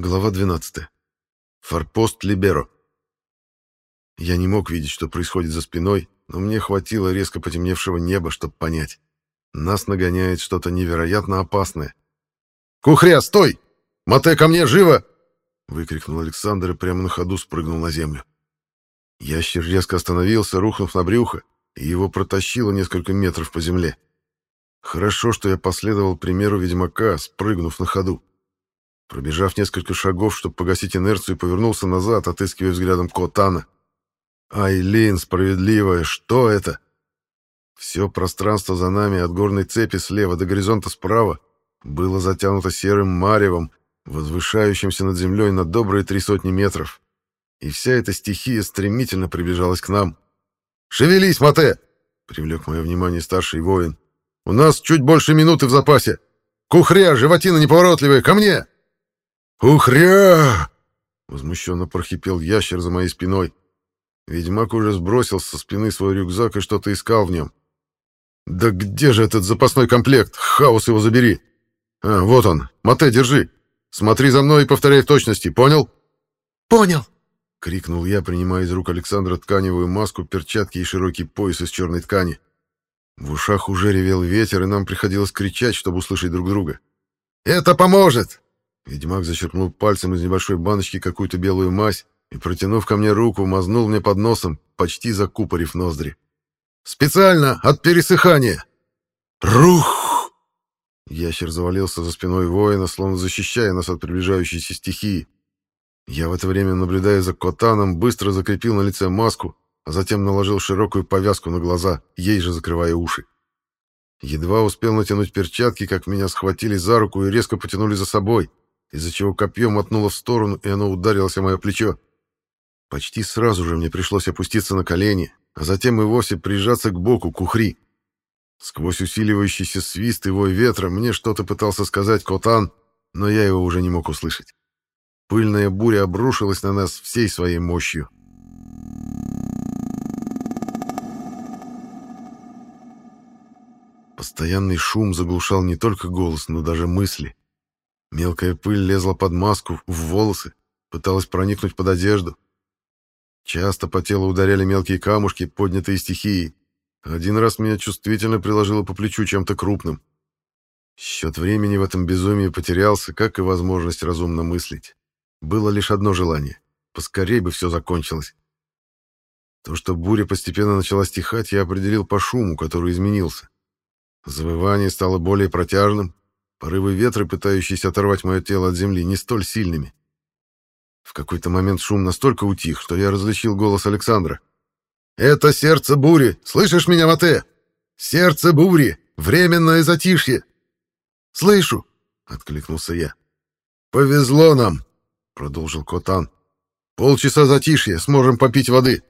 Глава 12. Форпост Либеро. Я не мог видеть, что происходит за спиной, но мне хватило резко потемневшего неба, чтобы понять. Нас нагоняет что-то невероятно опасное. «Кухря, стой! Мате, ко мне, живо!» — выкрикнул Александр и прямо на ходу спрыгнул на землю. Ящер резко остановился, рухнув на брюхо, и его протащило несколько метров по земле. Хорошо, что я последовал примеру ведьмака, спрыгнув на ходу. Пробежав несколько шагов, чтобы погасить инерцию, повернулся назад, отыскивая взглядом Котана. «Айлин, справедливая, что это?» Все пространство за нами, от горной цепи слева до горизонта справа, было затянуто серым маревом, возвышающимся над землей на добрые три сотни метров. И вся эта стихия стремительно приближалась к нам. «Шевелись, Мате!» — привлек мое внимание старший воин. «У нас чуть больше минуты в запасе! Кухря, животина неповоротливая, ко мне!» «Ухря!» — возмущенно прохипел ящер за моей спиной. Ведьмак уже сбросил со спины свой рюкзак и что-то искал в нем. «Да где же этот запасной комплект? Хаос его забери!» «А, вот он. Мате, держи. Смотри за мной и повторяй в точности, понял?» «Понял!» — крикнул я, принимая из рук Александра тканевую маску, перчатки и широкий пояс из черной ткани. В ушах уже ревел ветер, и нам приходилось кричать, чтобы услышать друг друга. «Это поможет!» Ведьмак зачерпнул пальцем из небольшой баночки какую-то белую мазь и, протянув ко мне руку, мазнул мне под носом, почти закупорив ноздри. «Специально, от пересыхания!» «Рух!» Ящер завалился за спиной воина, словно защищая нас от приближающейся стихии. Я в это время, наблюдая за Котаном, быстро закрепил на лице маску, а затем наложил широкую повязку на глаза, ей же закрывая уши. Едва успел натянуть перчатки, как меня схватили за руку и резко потянули за собой из-за чего копье мотнуло в сторону, и оно ударилось о мое плечо. Почти сразу же мне пришлось опуститься на колени, а затем и вовсе прижаться к боку кухри. Сквозь усиливающийся свист и вой ветра мне что-то пытался сказать Котан, но я его уже не мог услышать. Пыльная буря обрушилась на нас всей своей мощью. Постоянный шум заглушал не только голос, но даже мысли. Мелкая пыль лезла под маску, в волосы, пыталась проникнуть под одежду. Часто по телу ударяли мелкие камушки, поднятые стихией. Один раз меня чувствительно приложило по плечу чем-то крупным. Счет времени в этом безумии потерялся, как и возможность разумно мыслить. Было лишь одно желание — поскорей бы все закончилось. То, что буря постепенно начала стихать, я определил по шуму, который изменился. Завывание стало более протяжным, Порывы ветра, пытающиеся оторвать мое тело от земли, не столь сильными. В какой-то момент шум настолько утих, что я различил голос Александра. «Это сердце бури! Слышишь меня, Мате? Сердце бури! Временное затишье!» «Слышу!» — откликнулся я. «Повезло нам!» — продолжил Котан. «Полчаса затишья, сможем попить воды.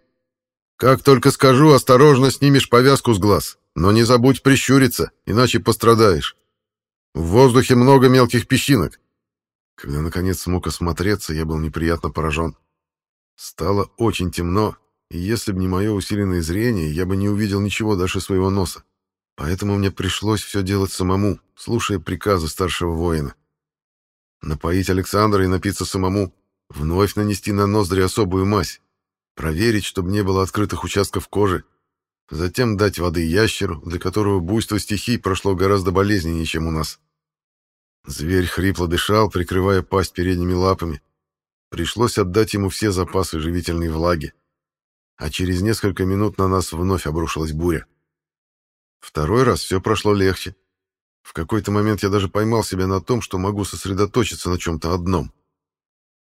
Как только скажу, осторожно снимешь повязку с глаз, но не забудь прищуриться, иначе пострадаешь. В воздухе много мелких песчинок. Когда, наконец, смог осмотреться, я был неприятно поражен. Стало очень темно, и если бы не мое усиленное зрение, я бы не увидел ничего дальше своего носа. Поэтому мне пришлось все делать самому, слушая приказы старшего воина. Напоить Александра и напиться самому, вновь нанести на ноздри особую мазь, проверить, чтобы не было открытых участков кожи, затем дать воды ящеру, для которого буйство стихий прошло гораздо болезненнее, чем у нас. Зверь хрипло дышал, прикрывая пасть передними лапами. Пришлось отдать ему все запасы живительной влаги. А через несколько минут на нас вновь обрушилась буря. Второй раз все прошло легче. В какой-то момент я даже поймал себя на том, что могу сосредоточиться на чем-то одном.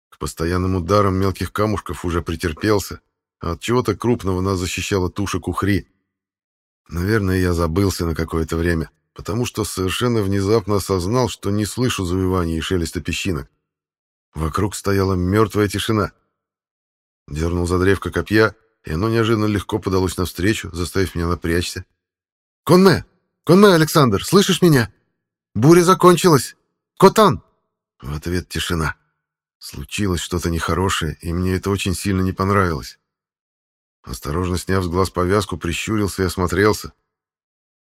К постоянным ударам мелких камушков уже претерпелся, а от чего-то крупного нас защищала туша кухри. Наверное, я забылся на какое-то время потому что совершенно внезапно осознал, что не слышу завывания и шелеста песчинок. Вокруг стояла мертвая тишина. Дернул за древко копья, и оно неожиданно легко подалось навстречу, заставив меня напрячься. «Конме! Конме, Александр, слышишь меня? Буря закончилась! Котан!» В ответ тишина. Случилось что-то нехорошее, и мне это очень сильно не понравилось. Осторожно сняв с глаз повязку, прищурился и осмотрелся.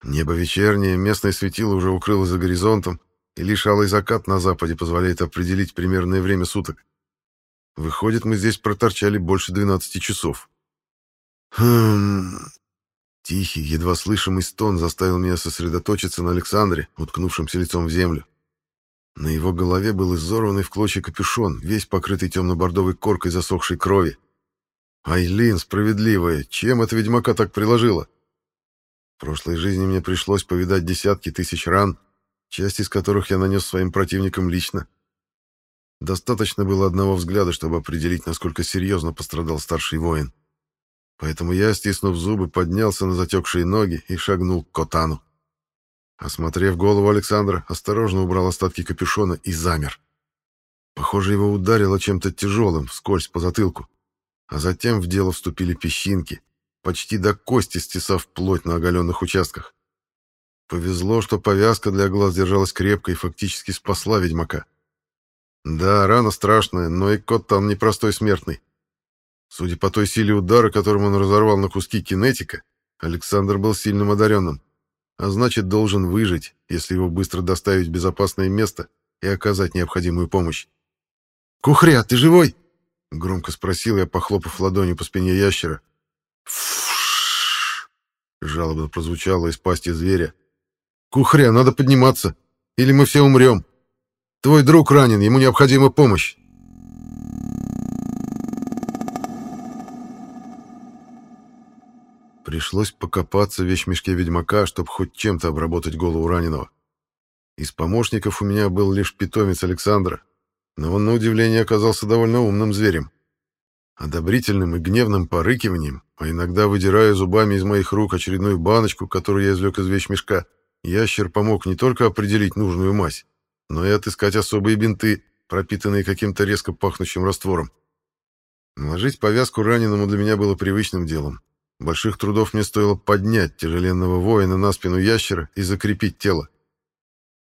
Небо вечернее, местное светило уже укрылось за горизонтом, и лишь алый закат на западе позволяет определить примерное время суток. Выходит, мы здесь проторчали больше 12 часов. Хм... Тихий, едва слышимый стон заставил меня сосредоточиться на Александре, уткнувшемся лицом в землю. На его голове был изорванный в клочья капюшон, весь покрытый темно-бордовой коркой засохшей крови. Айлин, справедливая, чем эта ведьмака так приложила? В прошлой жизни мне пришлось повидать десятки тысяч ран, часть из которых я нанес своим противникам лично. Достаточно было одного взгляда, чтобы определить, насколько серьезно пострадал старший воин. Поэтому я, стиснув зубы, поднялся на затекшие ноги и шагнул к Котану. Осмотрев голову Александра, осторожно убрал остатки капюшона и замер. Похоже, его ударило чем-то тяжелым, вскользь по затылку. А затем в дело вступили песчинки, почти до кости стесав плоть на оголенных участках. Повезло, что повязка для глаз держалась крепко и фактически спасла ведьмака. Да, рана страшная, но и кот там непростой смертный. Судя по той силе удара, которым он разорвал на куски кинетика, Александр был сильным одаренным, а значит, должен выжить, если его быстро доставить в безопасное место и оказать необходимую помощь. «Кухря, ты живой?» — громко спросил я, похлопав ладонью по спине ящера. Жалобно прозвучало из пасти зверя. «Кухря, надо подниматься, или мы все умрем. Твой друг ранен, ему необходима помощь». Пришлось покопаться в вещмешке ведьмака, чтобы хоть чем-то обработать голову раненого. Из помощников у меня был лишь питомец Александра, но он, на удивление, оказался довольно умным зверем. Одобрительным и гневным порыкиванием, а иногда выдирая зубами из моих рук очередную баночку, которую я извлек из вещмешка, ящер помог не только определить нужную мазь, но и отыскать особые бинты, пропитанные каким-то резко пахнущим раствором. Наложить повязку раненому для меня было привычным делом, Больших трудов мне стоило поднять тяжеленного воина на спину ящера и закрепить тело.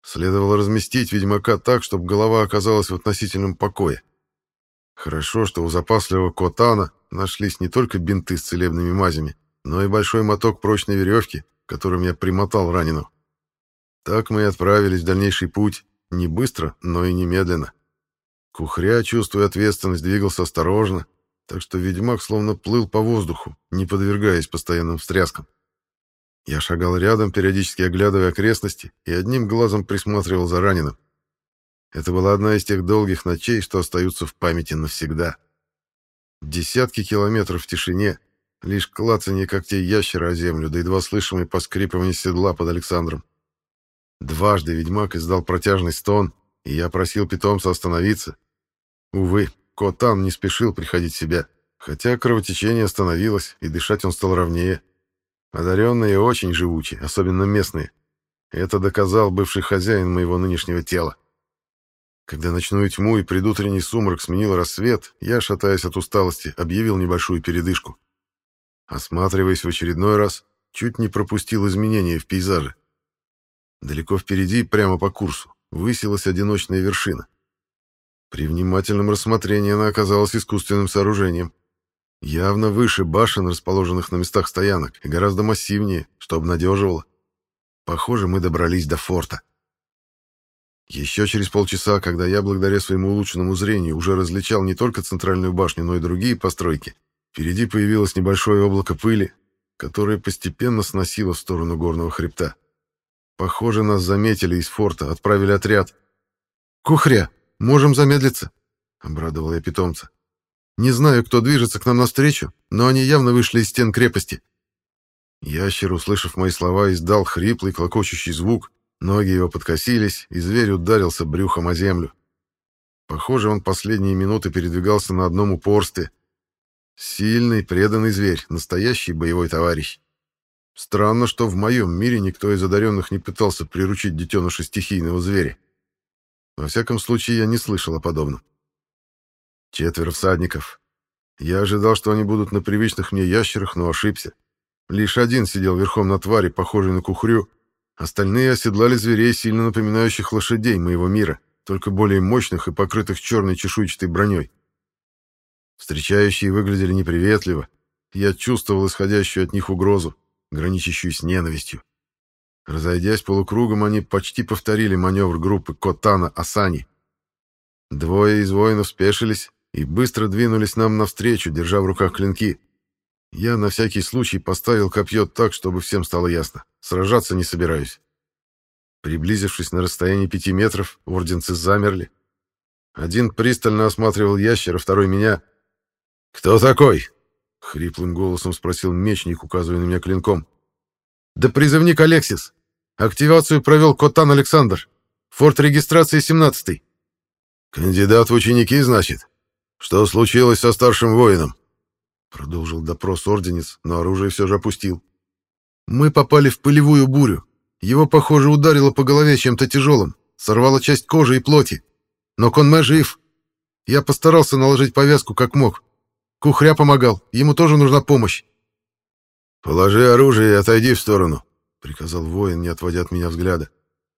Следовало разместить ведьмака так, чтобы голова оказалась в относительном покое. Хорошо, что у запасливого Котана нашлись не только бинты с целебными мазями, но и большой моток прочной веревки, которым я примотал раненого. Так мы и отправились в дальнейший путь, не быстро, но и немедленно. Кухря, чувствуя ответственность, двигался осторожно, так что ведьмак словно плыл по воздуху, не подвергаясь постоянным встряскам. Я шагал рядом, периодически оглядывая окрестности, и одним глазом присматривал за раненым. Это была одна из тех долгих ночей, что остаются в памяти навсегда. Десятки километров в тишине, лишь клацанье когтей ящера о землю, да едва слышимый поскрипывание седла под Александром. Дважды ведьмак издал протяжный стон, и я просил питомца остановиться. Увы, Котан не спешил приходить в себя, хотя кровотечение остановилось, и дышать он стал ровнее. Одаренные очень живучи, особенно местные. Это доказал бывший хозяин моего нынешнего тела. Когда ночную тьму и предутренний сумрак сменил рассвет, я, шатаясь от усталости, объявил небольшую передышку. Осматриваясь в очередной раз, чуть не пропустил изменения в пейзаже. Далеко впереди, прямо по курсу, высилась одиночная вершина. При внимательном рассмотрении она оказалась искусственным сооружением. Явно выше башен, расположенных на местах стоянок, и гораздо массивнее, что обнадеживало. Похоже, мы добрались до форта. Еще через полчаса, когда я, благодаря своему улучшенному зрению, уже различал не только центральную башню, но и другие постройки, впереди появилось небольшое облако пыли, которое постепенно сносило в сторону горного хребта. Похоже, нас заметили из форта, отправили отряд. «Кухря!» «Можем замедлиться», — обрадовал я питомца. «Не знаю, кто движется к нам навстречу, но они явно вышли из стен крепости». Ящер, услышав мои слова, издал хриплый, клокочущий звук. Ноги его подкосились, и зверь ударился брюхом о землю. Похоже, он последние минуты передвигался на одном упорстве. Сильный, преданный зверь, настоящий боевой товарищ. Странно, что в моем мире никто из одаренных не пытался приручить детеныша стихийного зверя. Во всяком случае, я не слышал о подобном. Четверо всадников. Я ожидал, что они будут на привычных мне ящерах, но ошибся. Лишь один сидел верхом на твари, похожей на кухрю. Остальные оседлали зверей, сильно напоминающих лошадей моего мира, только более мощных и покрытых черной чешуйчатой броней. Встречающие выглядели неприветливо. Я чувствовал исходящую от них угрозу, граничащую с ненавистью. Разойдясь полукругом, они почти повторили маневр группы Котана-Асани. Двое из воинов спешились и быстро двинулись нам навстречу, держа в руках клинки. Я на всякий случай поставил копье так, чтобы всем стало ясно. Сражаться не собираюсь. Приблизившись на расстояние пяти метров, орденцы замерли. Один пристально осматривал ящера, второй меня. «Кто такой?» — хриплым голосом спросил мечник, указывая на меня клинком. «Да призывник Алексис. Активацию провел Котан Александр. Форт регистрации 17-й». «Кандидат в ученики, значит? Что случилось со старшим воином?» Продолжил допрос орденец, но оружие все же опустил. «Мы попали в пылевую бурю. Его, похоже, ударило по голове чем-то тяжелым, сорвало часть кожи и плоти. Но Конме жив. Я постарался наложить повязку как мог. Кухря помогал, ему тоже нужна помощь. «Положи оружие и отойди в сторону», — приказал воин, не отводя от меня взгляда.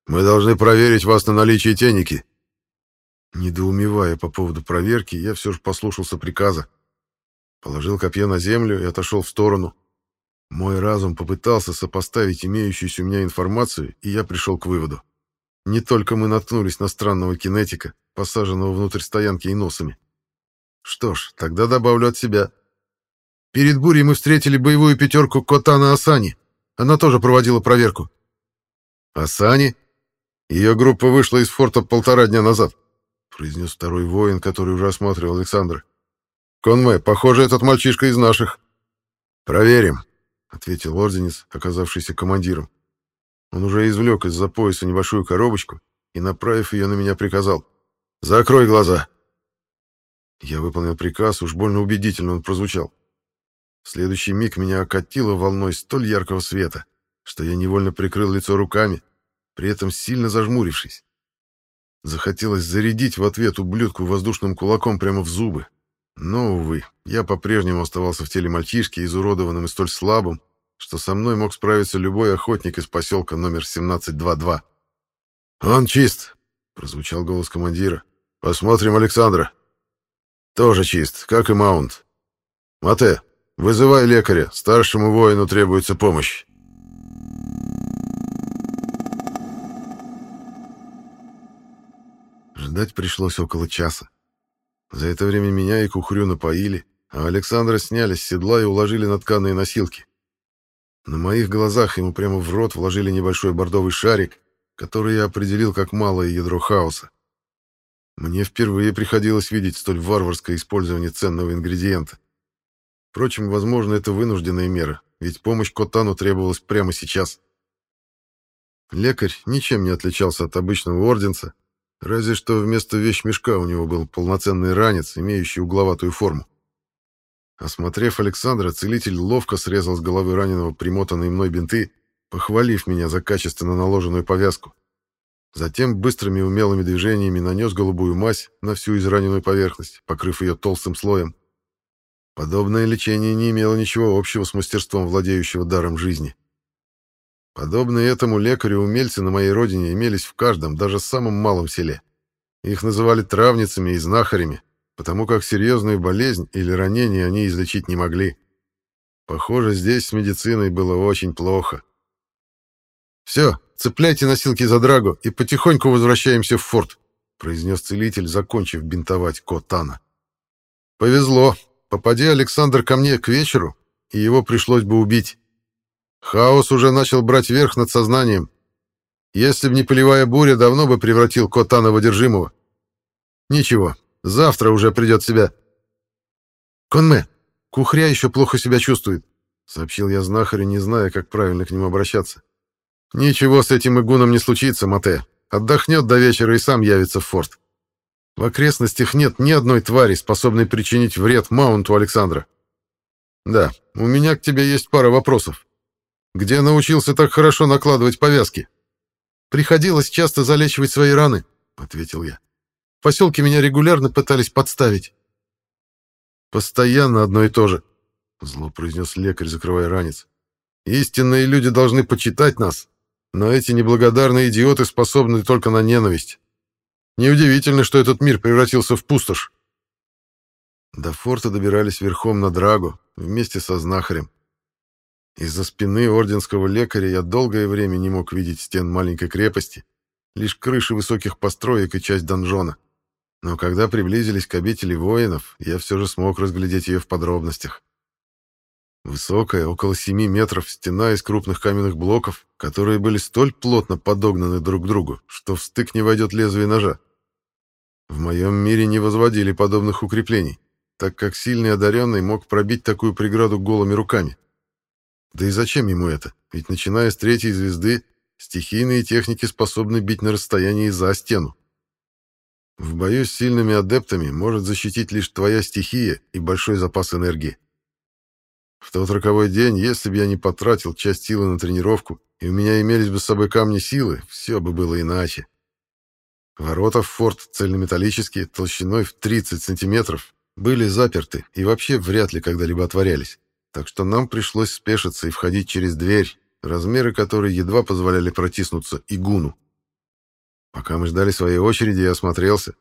«Мы должны проверить вас на наличие теники». Недоумевая по поводу проверки, я все же послушался приказа. Положил копье на землю и отошел в сторону. Мой разум попытался сопоставить имеющуюся у меня информацию, и я пришел к выводу. Не только мы наткнулись на странного кинетика, посаженного внутрь стоянки и носами. Что ж, тогда добавлю от себя. Перед бурей мы встретили боевую пятерку Котана Асани. Она тоже проводила проверку. Асани? Ее группа вышла из форта полтора дня назад, произнес второй воин, который уже осматривал Александра. Конме, похоже, этот мальчишка из наших. Проверим, ответил орденец, оказавшийся командиром. Он уже извлек из-за пояса небольшую коробочку и, направив ее на меня, приказал. «Закрой глаза!» Я выполнил приказ, уж больно убедительно он прозвучал. В следующий миг меня окатило волной столь яркого света, что я невольно прикрыл лицо руками, при этом сильно зажмурившись. Захотелось зарядить в ответ ублюдку воздушным кулаком прямо в зубы. Но, увы, я по-прежнему оставался в теле мальчишки, изуродованным и столь слабым, что со мной мог справиться любой охотник из поселка номер 1722. «Он чист», — прозвучал голос командира. «Посмотрим Александра». «Тоже чист, как и Маунт. Мате, вызывай лекаря, старшему воину требуется помощь». Ждать пришлось около часа. За это время меня и Кухрю напоили, а Александра сняли с седла и уложили на тканые носилки. На моих глазах ему прямо в рот вложили небольшой бордовый шарик, который я определил как малое ядро хаоса. Мне впервые приходилось видеть столь варварское использование ценного ингредиента. Впрочем, возможно, это вынужденная мера, ведь помощь Котану требовалась прямо сейчас. Лекарь ничем не отличался от обычного орденца, разве что вместо вещмешка у него был полноценный ранец, имеющий угловатую форму. Осмотрев Александра, целитель ловко срезал с головы раненого примотанные мной бинты, похвалив меня за качественно наложенную повязку. Затем быстрыми умелыми движениями нанес голубую мазь на всю израненную поверхность, покрыв ее толстым слоем. Подобное лечение не имело ничего общего с мастерством владеющего даром жизни. Подобные этому лекарю-умельцы на моей родине имелись в каждом, даже самом малом селе. Их называли травницами и знахарями, потому как серьезную болезнь или ранение они излечить не могли. Похоже, здесь с медициной было очень плохо. «Все, цепляйте носилки за драгу и потихоньку возвращаемся в форт», произнес целитель, закончив бинтовать Котана. «Повезло. Попади Александр ко мне к вечеру, и его пришлось бы убить. Хаос уже начал брать верх над сознанием. Если б не полевая буря, давно бы превратил Котана в одержимого. Ничего, Завтра уже придет себя. Конме, кухря еще плохо себя чувствует, сообщил я знахарю, не зная, как правильно к нему обращаться. Ничего с этим игуном не случится, Мате. Отдохнет до вечера и сам явится в форт. В окрестностях нет ни одной твари, способной причинить вред Маунту Александра. Да, у меня к тебе есть пара вопросов. Где научился так хорошо накладывать повязки? Приходилось часто залечивать свои раны, ответил я. В поселке меня регулярно пытались подставить. Постоянно одно и то же, зло произнес лекарь, закрывая ранец. Истинные люди должны почитать нас, но эти неблагодарные идиоты способны только на ненависть. Неудивительно, что этот мир превратился в пустошь. До форта добирались верхом на Драгу, вместе со знахарем. Из-за спины орденского лекаря я долгое время не мог видеть стен маленькой крепости, лишь крыши высоких построек и часть донжона. Но когда приблизились к обители воинов, я все же смог разглядеть ее в подробностях. Высокая, около семи метров, стена из крупных каменных блоков, которые были столь плотно подогнаны друг к другу, что в стык не войдет лезвие ножа. В моем мире не возводили подобных укреплений, так как сильный одаренный мог пробить такую преграду голыми руками. Да и зачем ему это? Ведь начиная с третьей звезды, стихийные техники способны бить на расстоянии за стену. В бою с сильными адептами может защитить лишь твоя стихия и большой запас энергии. В тот роковой день, если бы я не потратил часть силы на тренировку, и у меня имелись бы с собой камни силы, все бы было иначе. Ворота в форт цельнометаллические, толщиной в 30 сантиметров, были заперты и вообще вряд ли когда-либо отворялись. Так что нам пришлось спешиться и входить через дверь, размеры которой едва позволяли протиснуться игуну. Пока мы ждали своей очереди, я осмотрелся.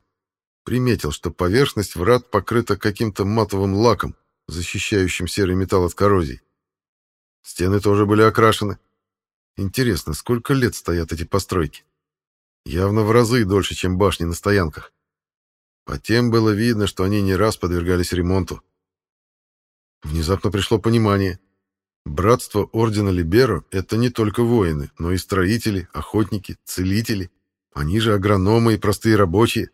Приметил, что поверхность врат покрыта каким-то матовым лаком, защищающим серый металл от коррозии. Стены тоже были окрашены. Интересно, сколько лет стоят эти постройки? Явно в разы дольше, чем башни на стоянках. По тем было видно, что они не раз подвергались ремонту. Внезапно пришло понимание. Братство Ордена Либеро — это не только воины, но и строители, охотники, целители. Они же агрономы и простые рабочие.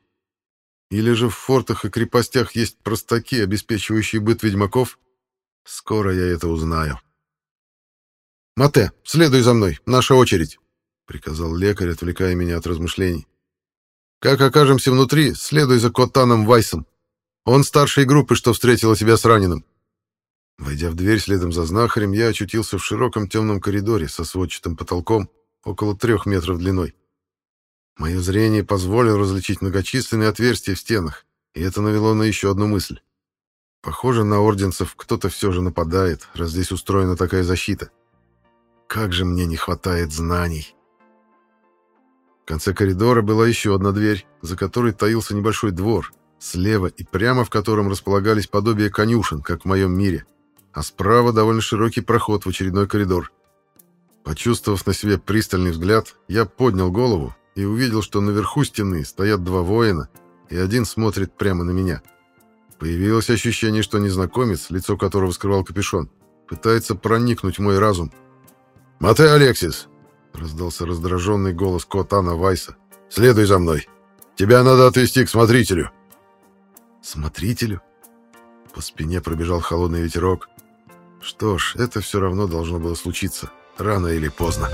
Или же в фортах и крепостях есть простаки, обеспечивающие быт ведьмаков? Скоро я это узнаю. «Мате, следуй за мной, наша очередь», — приказал лекарь, отвлекая меня от размышлений. «Как окажемся внутри, следуй за Котаном Вайсом. Он старшей группы, что встретила тебя с раненым». Войдя в дверь следом за знахарем, я очутился в широком темном коридоре со сводчатым потолком, около трех метров длиной. Мое зрение позволило различить многочисленные отверстия в стенах, и это навело на еще одну мысль. Похоже, на орденцев кто-то все же нападает, раз здесь устроена такая защита. Как же мне не хватает знаний. В конце коридора была еще одна дверь, за которой таился небольшой двор, слева и прямо в котором располагались подобие конюшен, как в моем мире, а справа довольно широкий проход в очередной коридор. Почувствовав на себе пристальный взгляд, я поднял голову и увидел, что наверху стены стоят два воина, и один смотрит прямо на меня. Появилось ощущение, что незнакомец, лицо которого скрывал капюшон, пытается проникнуть в мой разум. «Мате Алексис!» — раздался раздраженный голос Котана Вайса. «Следуй за мной. Тебя надо отвезти к смотрителю». «Смотрителю?» По спине пробежал холодный ветерок. Что ж, это все равно должно было случиться, рано или поздно.